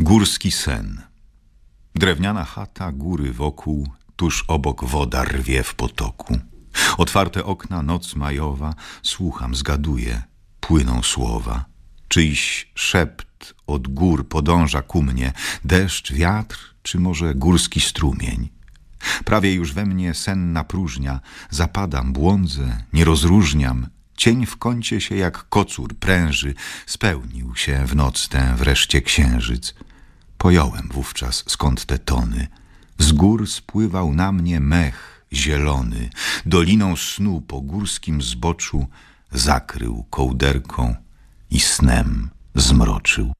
Górski sen. Drewniana chata, góry wokół, tuż obok woda rwie w potoku. Otwarte okna, noc majowa, słucham, zgaduję, płyną słowa. Czyjś szept od gór podąża ku mnie, deszcz, wiatr, czy może górski strumień. Prawie już we mnie senna próżnia, zapadam, błądzę, nie rozróżniam. Cień w kącie się jak kocur pręży, spełnił się w noc tę wreszcie księżyc. Pojąłem wówczas skąd te tony. Z gór spływał na mnie mech zielony, doliną snu po górskim zboczu zakrył kołderką i snem zmroczył.